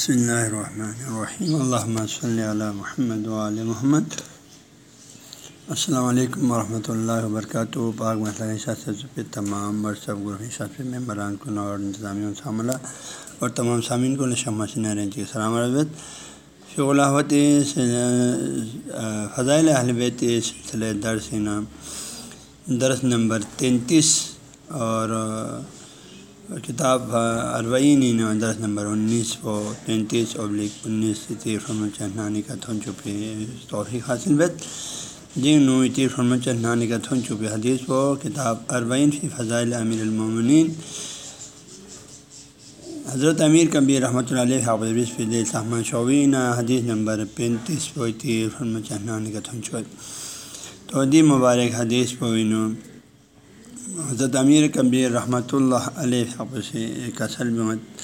بسم اللہ الرحمن الرحیم اللہ صلی علی محمد علیہ محمد السلام علیکم ورحمۃ اللہ وبرکاتہ پاک مسئلہ تمام ورثب گروہ ممبران کن اور انتظامیہ شاملہ اور تمام سامعین کو نشمہ رینج کے سلام عربت فلاوت فضائل اہل بیت سلسلہ درس نام درس نمبر تینتیس اور کتاب عربعین درس نمبر انیس و تینتیس ابلک انیس تیر چہنانی کا تھن چپی توفیق حاصل بیت جن نو تیر چہنانی کا تھن چپی حدیث و کتاب عربعین فی فضائل امیر المومنین۔ حضرت امیر کبیر رحمۃ اللہ علیہ حافظ فض صحمہ شعین حدیث نمبر پینتیس و تیر فرم چہنانی کا تھن چپ تو دی مبارک حدیث پوینو حضرت امیر کبیر رحمۃ اللہ علیہ سے ایک اصل بمت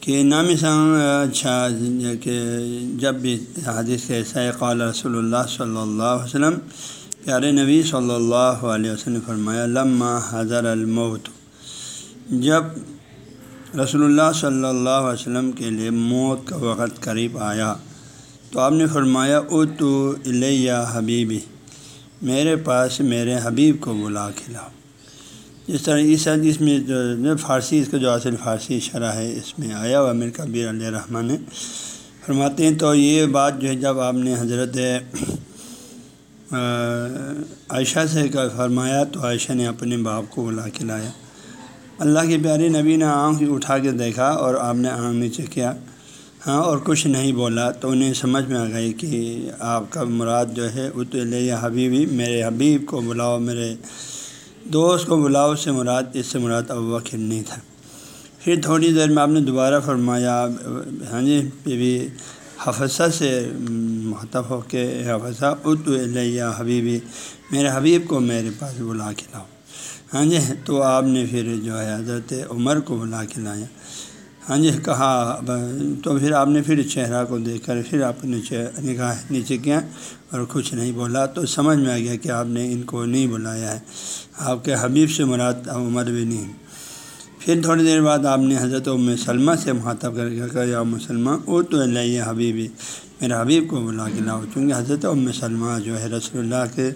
کہ نام اچھا کہ جب بھی حدیث کے ایسا قال رسول اللہ صلی اللہ علیہ وسلم، پیارے نبی صلی اللہ علیہ وسلم فرمایا لمہ حضر الموت۔ جب رسول اللہ صلی اللہ علیہ وسلم کے لیے موت کا وقت قریب آیا، تو آپ نے فرمایا او تو الیہ حبیبی۔ میرے پاس میرے حبیب کو بلا کھلاؤ جس طرح اس حدیث میں جو فارسی، اس کا جو اصل فارسی شرح ہے، اس میں آیا ہوا امیر کبیر علیہ رحمٰن نے فرماتے ہیں، تو یہ بات جو ہے، جب آپ نے حضرت عائشہ سے فرمایا، تو عائشہ نے اپنے باپ کو بلا کے لایا۔ اللہ کے پیارے نبی نے آنکھ اٹھا کے دیکھا اور آپ نے آنکھ نیچے کیا۔ ہاں اور کچھ نہیں بولا تو انہیں سمجھ میں آ گئی کہ آپ کا مراد جو ہے ات حبیبی، میرے حبیب کو بلاؤ، میرے دوست کو بلاؤ سے مراد، اس سے مراد اب وقت نہیں تھا۔ پھر تھوڑی دیر میں آپ نے دوبارہ فرمایا ہاں جی بی حفصہ سے محتف ہو کے، حفصہ ات علیہ حبیبی، میرے حبیب کو میرے پاس بلا کے لاؤ۔ ہاں جی تو آپ نے پھر جو ہے حضرت عمر کو بلا کے لایا۔ ہاں جی کہا، تو پھر آپ نے پھر چہرہ کو دیکھ کر پھر آپ نے نگاہ نیچے کیا اور کچھ نہیں بولا۔ تو سمجھ میں آ گیا کہ آپ نے ان کو نہیں بلایا ہے۔ آپ کے حبیب سے مراد عمر بھی نہیں۔ پھر تھوڑی دیر بعد آپ نے حضرت ام سلمہ سے مخاطب کر کے کہا، یا مسلمہ او تو اللہ حبیبی، میرے حبیب کو بلا کے لاؤ، چونکہ حضرت ام سلمہ جو ہے رسول اللہ کے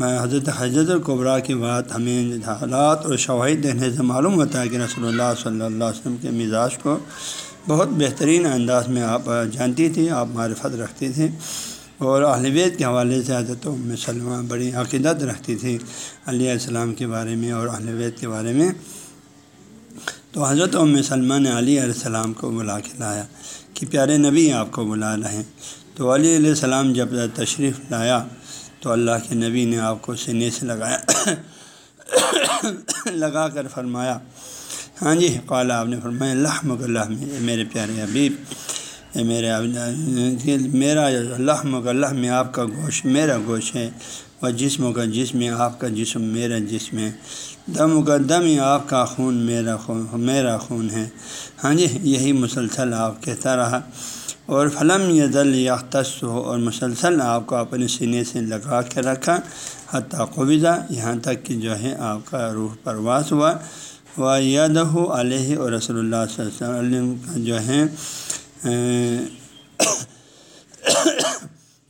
حضرت حضرت القبرا کی بات ہمیں حالات اور شواہد دینے سے معلوم ہوتا ہے کہ رسول اللہ صلی اللہ علیہ وسلم کے مزاج کو بہت بہترین انداز میں آپ جانتی تھی، آپ معرفت رکھتی تھیں اور اہلویت کے حوالے سے حضرت ام سلمہ بڑی عقیدت رکھتی تھی علیہ السلام کے بارے میں اور اہلویت کے بارے میں۔ تو حضرت ام سلمہ نے علیہ علیہ السلام کو بلا کے لایا کہ پیارے نبی آپ کو بلا رہے ہیں۔ تو علیہ السلام جب تشریف لایا تو اللہ کے نبی نے آپ کو سینے سے لگایا لگا کر فرمایا۔ ہاں جی قال آپ نے فرمایا، اللہ اللہ میرے پیارے حبیب میرے میرا، اللہ اللہ میں آپ کا گوشت، میرا گوشت ہے۔ اور جسم کا جسم، آپ کا جسم، میرا جسم ہے۔ دم کا دم، آپ کا خون، میرا خون میرا خون ہے۔ ہاں جی یہی مسلسل آپ کہتا رہا۔ اور فلم یا دل یا ہو، اور مسلسل آپ کو اپنے سینے سے لگا کے رکھا۔ حتیٰ قبضہ، یہاں تک کہ جو ہے آپ کا روح پرواز ہوا۔ و یاد ہو علیہ اور رسول اللہ صلی اللہ علیہ وسلم کا جو ہے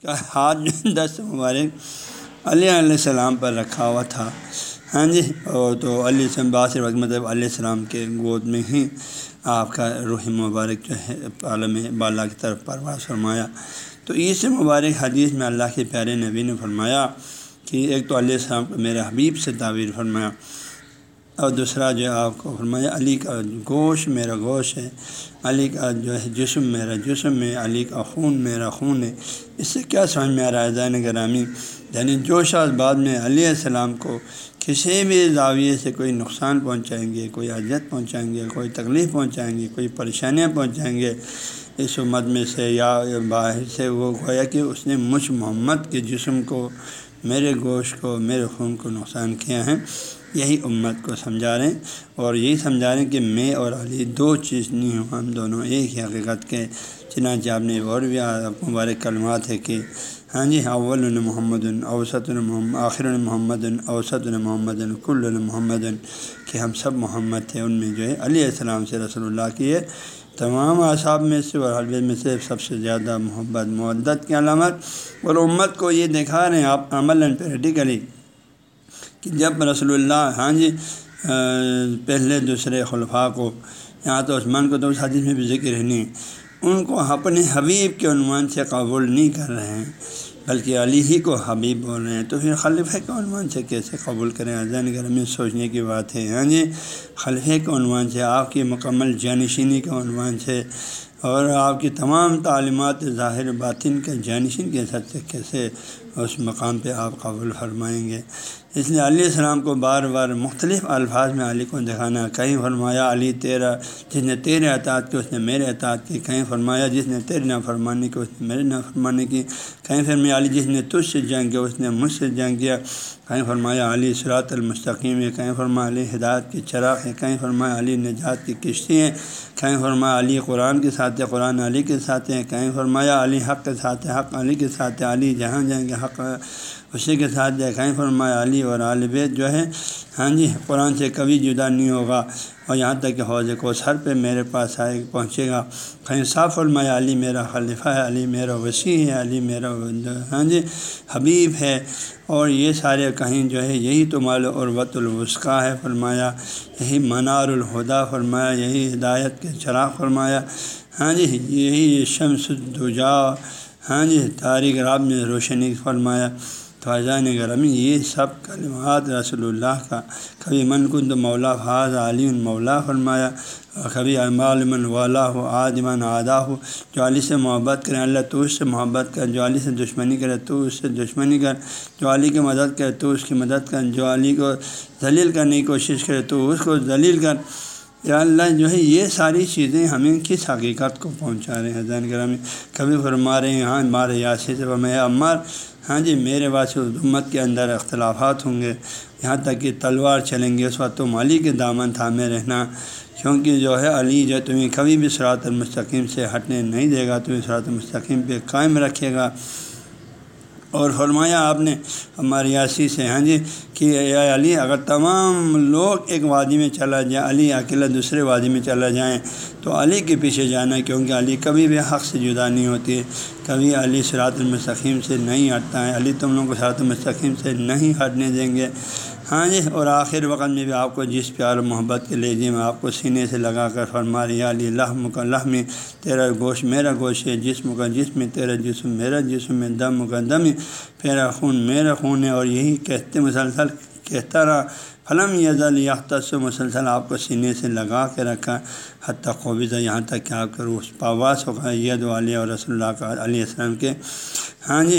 ہاتھ دس مبارک۔ علیہ علیہ السلام پر رکھا ہوا تھا۔ ہاں جی اور تو علیہ السلام باصر وقت مطلب علیہ السلام کے گود میں ہی آپ کا روح مبارک جو ہے، عالم بالا کی طرف پرواز فرمایا۔ تو عیس مبارک حدیث میں اللہ کے پیارے نبی نے فرمایا کہ ایک تو علیہ السلام کو میرے حبیب سے تعبیر فرمایا، اور دوسرا جو ہے، آپ کو فرمایا، علی کا گوشت میرا گوشت ہے۔ علی کا جو ہے، جسم میرا جسم میں علی کا خون میرا خون ہے۔ اس سے کیا سمجھ میں آ رہا ہے، زین گرامی؟ یعنی جو شاذ بعد میں علیہ السلام کو کسی بھی زاویے سے کوئی نقصان پہنچائیں گے، کوئی اذیت پہنچائیں گے، کوئی تکلیف پہنچائیں گے، کوئی پریشانیاں پہنچائیں گے، اس امت میں سے یا باہر سے وہ گویا کہ اس نے مجھ محمد کے جسم کو، میرے گوشت کو، میرے خون کو نقصان کیا ہے، یہی امت کو سمجھا رہے ہیں۔ اور یہی سمجھا رہے ہیں کہ میں اور علی دو چیز نہیں ہوں، ہم دونوں ایک ہی حقیقت کے۔ چنانچہ آپ نے اور بھی مبارک کلمات ہے کہ ہاں جی اول محمد اوسط المحمد آخر المحمد اوسط المحمد کل المحمد کہ ہم سب محمد تھے، ان میں جو ہے علیہ السلام سے رسول اللہ کی ہے۔ تمام اعصاب میں سے اور حلبے میں سے سب سے زیادہ محبت معدت کی علامت۔ اور امت کو یہ دکھا رہے ہیں آپ عمل پریکٹیکلی کہ جب رسول اللہ ہاں جی پہلے دوسرے خلفاء کو، یہاں تو عثمان کو تو اس حدیث میں بھی ذکر نہیں۔ ان کو اپنے حبیب کے عنوان سے قبول نہیں کر رہے ہیں، بلکہ علی ہی کو حبیب بول رہے ہیں۔ تو پھر خلیفہ کے عنوان سے کیسے قبول کریں؟ اذان گھر میں سوچنے کی بات ہے۔ ہاں جی خلیفہ کے عنوان سے، آپ کی مکمل جانشینی کے عنوان سے اور آپ کی تمام تعلیمات ظاہر باطن کے جانشین کے ساتھ سے کیسے اس مقام پہ آپ قبول فرمائیں گے؟ اس لیے علیہ السلام کو بار بار مختلف الفاظ میں علی کو دکھانا، کہیں فرمایا، علی تیرا، جس نے تیرے اطاعت کی، اس نے میرے اطاعت کی۔ کہیں فرمایا، جس نے تیرے نہ فرمانے کی، اس نے میرے نہ فرمانے کی۔ کہیں فرمایا، علی، جس نے تجھ سے جنگ کیا اس نے مجھ سے جنگ کیا۔ کہیں فرمایا، علی سرات المستقیم ہے۔ کہیں فرمایا، علی، ہدایت کی چراغ ہے۔ کہیں فرمایا، علی، نجات کی کشتی ہیں کہیں فرمایا، علی، قرآن کے ساتھ قرآن علی کے ساتھ ہیں کہیں فرمایا، علی، حق کے ساتھ حق علی کے ساتھ علی، جہاں جائیں گے، حق اسی کے ساتھ دیکھیں فرمایا، علی اور بیت جو ہے ہاں جی قرآن سے کبھی جدا نہیں ہوگا اور یہاں تک کہ حوض کو سر پہ میرے پاس آئے، پہنچے گا۔ کہیں صاف فرمایا، علی میرا خلیفہ ہے، علی میرا وسیع ہے، علی میرا ہاں جی حبیب ہے۔ اور یہ سارے کہیں جو ہے، یہی تو مال الوسقہ ہے، فرمایا۔ یہی منار الہدا، فرمایا۔ یہی ہدایت کے چراغ، فرمایا۔ ہاں جی یہی شمس الدجا۔ ہاں جی تاریخ راب میں روشنی، فرمایا۔ تو اذان یہ سب کلمات رسول اللہ کا۔ کبھی من کند مولا فاض علی مولا فرمایا، کبھی من والا ہو عادمن آدھا ہو جو علی سے محبت کریں، اللہ تو اس سے محبت کر۔ جو علی سے دشمنی کرے، تو اس سے دشمنی کر۔ جو علی کی مدد کرے، تو اس کی مدد کر۔ جو علی کو ذلیل کرنے کی کوشش کرے، تو اس کو ذلیل کر۔ یا اللہ جو ہے یہ ساری چیزیں ہمیں کس حقیقت کو پہنچا رہے ہیں؟ زین گرامی کبھی فرما رہے ہیں ہاں مارے یاسی سے میں عمار ہاں جی میرے امت کے اندر اختلافات ہوں گے، یہاں تک کہ تلوار چلیں گے، اس وقت تم علی کے دامن تھامے رہنا، کیونکہ جو ہے علی جو تمہیں کبھی بھی سرات المستقیم سے ہٹنے نہیں دے گا، تمہیں سرات المستقیم پہ قائم رکھے گا۔ اور فرمایا آپ نے، ہماری یاسی سے ہاں جی کہ اے علی، اگر تمام لوگ ایک وادی میں چلا جائیں، علی اکیلا دوسرے وادی میں چلا جائیں، تو علی کے پیچھے جانا کیونکہ علی کبھی بھی حق سے جدا نہیں ہوتی ہے۔ کبھی علی سرات المستقیم سے نہیں ہٹتا ہے، علی تم لوگوں کو سرات المستقیم سے نہیں ہٹنے دیں گے۔ ہاں جی اور آخر وقت میں بھی آپ کو جس پیار و محبت کے لیجیے جی میں آپ کو سینے سے لگا کر فرما رہی علی، لحم کا لحم، تیرا گوشت میرا گوشت ہے، جسم کا جسم تیرا جسم میرا جسم دم کا دم پھیرا خون میرا خون ہے، اور یہی کہتے مسلسل، کہتا رہا، فلم یزل یافتہ سے مسلسل، آپ کو سینے سے لگا کے رکھا، حتیٰ خوبیزہ یہاں تک کہ آپ کرو اس پاواس ہوگا ید والی اور رسول اللہ کا علیہ السلام کے ہاں جی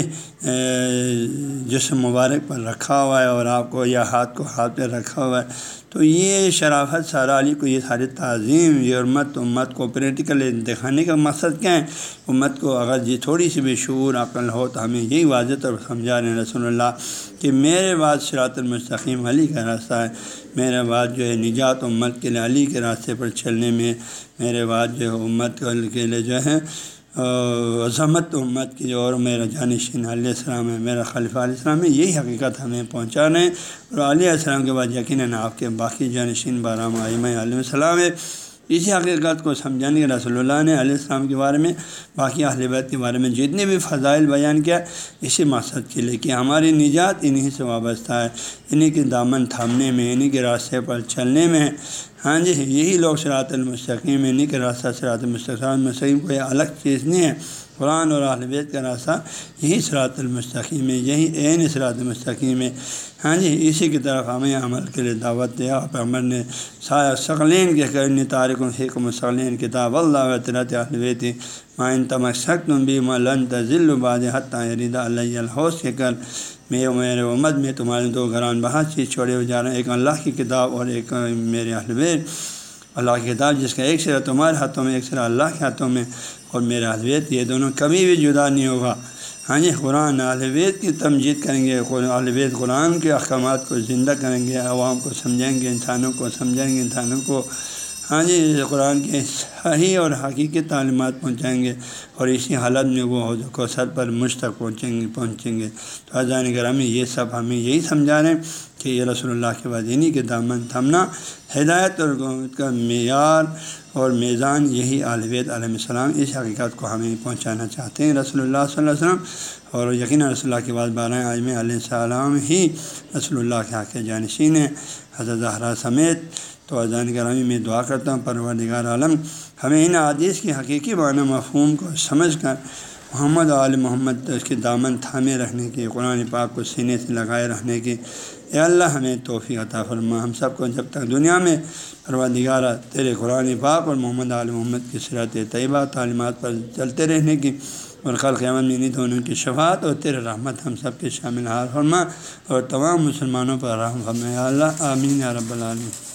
جسم مبارک پر رکھا ہوا ہے اور آپ کو یا ہاتھ کو ہاتھ پہ رکھا ہوا ہے۔ تو یہ شرافت سارا علی کو، یہ ساری تعظیم، یہ امت امت کو پریکٹیکل دکھانے کا مقصد کیا ہے؟ امت کو اگر یہ تھوڑی سی بھی شعور عقل ہو تو ہمیں یہی واضح طور سمجھا رہے ہیں رسول اللہ کہ میرے بعد شراط المستقیم علی کا راستہ ہے۔ میرے بعد جو ہے نجات امت کے لیے علی کے راستے پر چلنے میں، میرے بعد جو ہے امت کے لیے جو ہے عظمت امت کی جو اور میرا جانشین علیہ السلام ہے، میرا خلیفہ علیہ السلام ہے، یہی حقیقت ہمیں پہنچا رہے ہیں۔ اور علیہ السلام کے بعد یقیناً آپ کے باقی جانشین بارہ علیہ السلام ہے اسی حقیقت کو سمجھانے کے رسول اللہ نے علیہ السلام کے بارے میں، باقی اہل بیت کے بارے میں جتنے بھی فضائل بیان کیا، اسی مقصد کے لیے کہ ہماری نجات انہی سے وابستہ ہے۔ انہیں کے دامن تھامنے میں انہیں کے راستے پر چلنے میں ہاں جی یہی لوگ شراط المستقیم انہیں کے راستہ شراط المستقیم مستقیم کوئی الگ چیز نہیں ہے۔ قرآن اور بیت کا راستہ یہی شراط المستقیم ہے، یہی عین شراط المستقیم ہے۔ ہاں جی اسی کی طرف ہمیں عمل کے لیے دعوت دیا۔ عمر نے سقلین کے کرنی، تارک الحکم ثقلین کتاب اللہ طرت بیتی مائن تمک سخت بھی ملن تزل باد حتٰ ردا اللہ الحوث کے کر میں میرے امد میں تمہارے دو گران بہت چیز چھوڑے ہوئے جا رہے ہیں ایک اللہ کی کتاب اور ایک میرے البید اللہ کی کتاب جس کا ایک سرا تمہارے ہاتھوں میں ایک سرا اللہ کے ہاتھوں میں اور میرا الوید یہ دونوں کبھی بھی جدا نہیں ہوگا ہاں جی قرآن الوید کی تمجید کریں گے الوید قرآن کے احکامات کو زندہ کریں گے عوام کو سمجھیں گے انسانوں کو سمجھیں گے انسانوں کو ہاں جی قرآن کے صحیح اور حقیقی تعلیمات پہنچائیں گے اور اسی حالت میں وہ حوض کوثر پر مجھ تک پہنچیں گے پہنچیں گے۔ تو حضان گرامی یہ سب ہمیں یہی سمجھا رہے ہیں۔ کہ یہ رسول اللہ کے وادینی کے دامن تھمنا ہدایت اور کا معیار اور میزان یہی عالویت علیہ السلام اس حقیقت کو ہمیں پہنچانا چاہتے ہیں۔ رسول اللہ صلی اللہ علیہ وسلم اور یقیناً رسول اللہ کے بعد بارہ اعظم علیہ السلام ہی رسول اللہ کے حق جانشین ہیں۔ حضرت زہرا سمیت تو اذان گرامی میں دعا کرتا ہوں، پروردگار عالم، ہمیں ان عادیث کی حقیقی معنی مفہوم کو سمجھ کر محمد عال محمد اس کے دامن تھامے رکھنے کی قرآن پاک کو سینے سے لگائے رکھنے کی اے اللہ، ہمیں توفیق عطا فرما۔ ہم سب کو جب تک دنیا میں پروردگارہ، تیرے قرآن پاک اور محمد عال محمد کی صرت طیبہ تعلیمات پر چلتے رہنے کی اور خل قیامت میں دونوں کی شفاعت اور تیرے رحمت ہم سب کے شامل حال فرما اور تمام مسلمانوں پر رحم فرما۔ اللہ، آمین یا رب العالمین۔